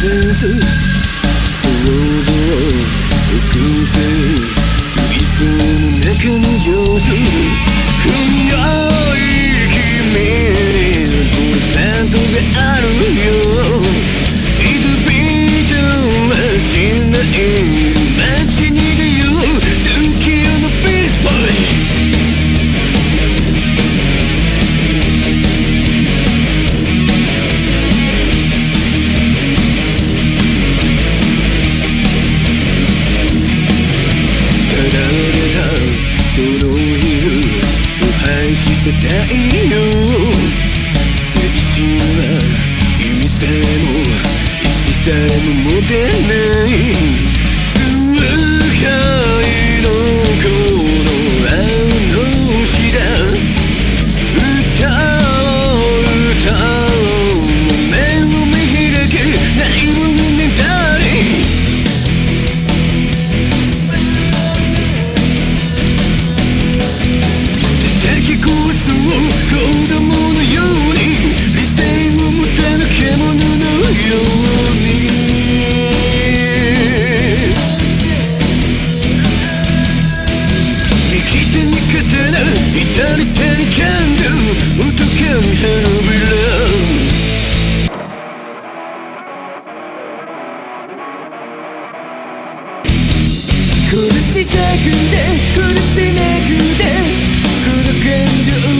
てず想像複製水槽の中の様子強い君にプレゼントがあるよいつビートはしない排して太陽精神は意味さえも意志さえも持てない。刀左手にキャンドル男に花びら苦したくて苦しなくてこの感情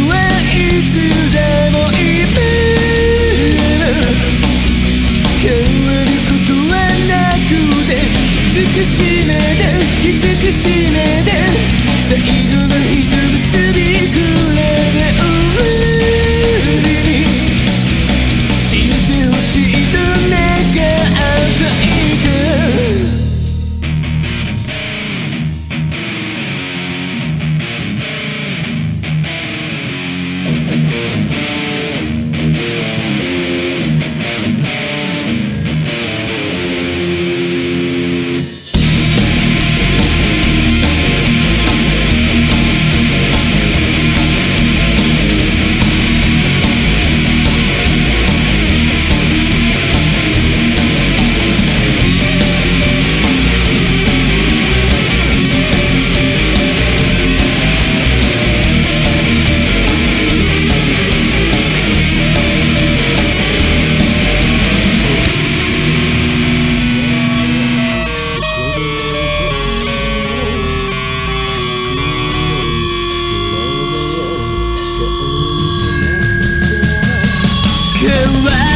変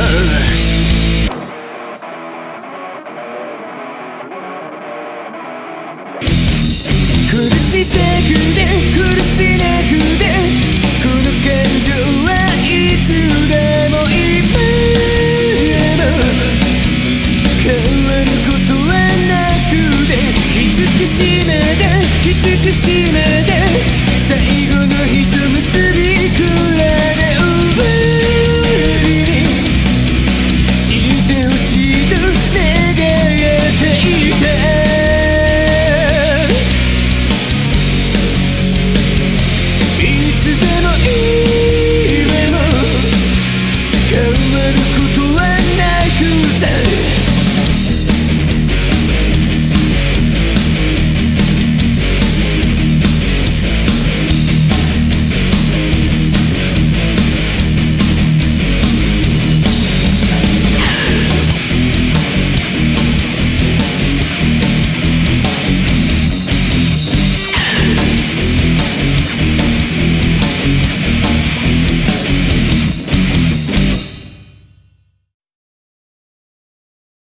苦したくて苦しなくてこの感情はいつでも今変わることはなくてきつくしめてきつくしめ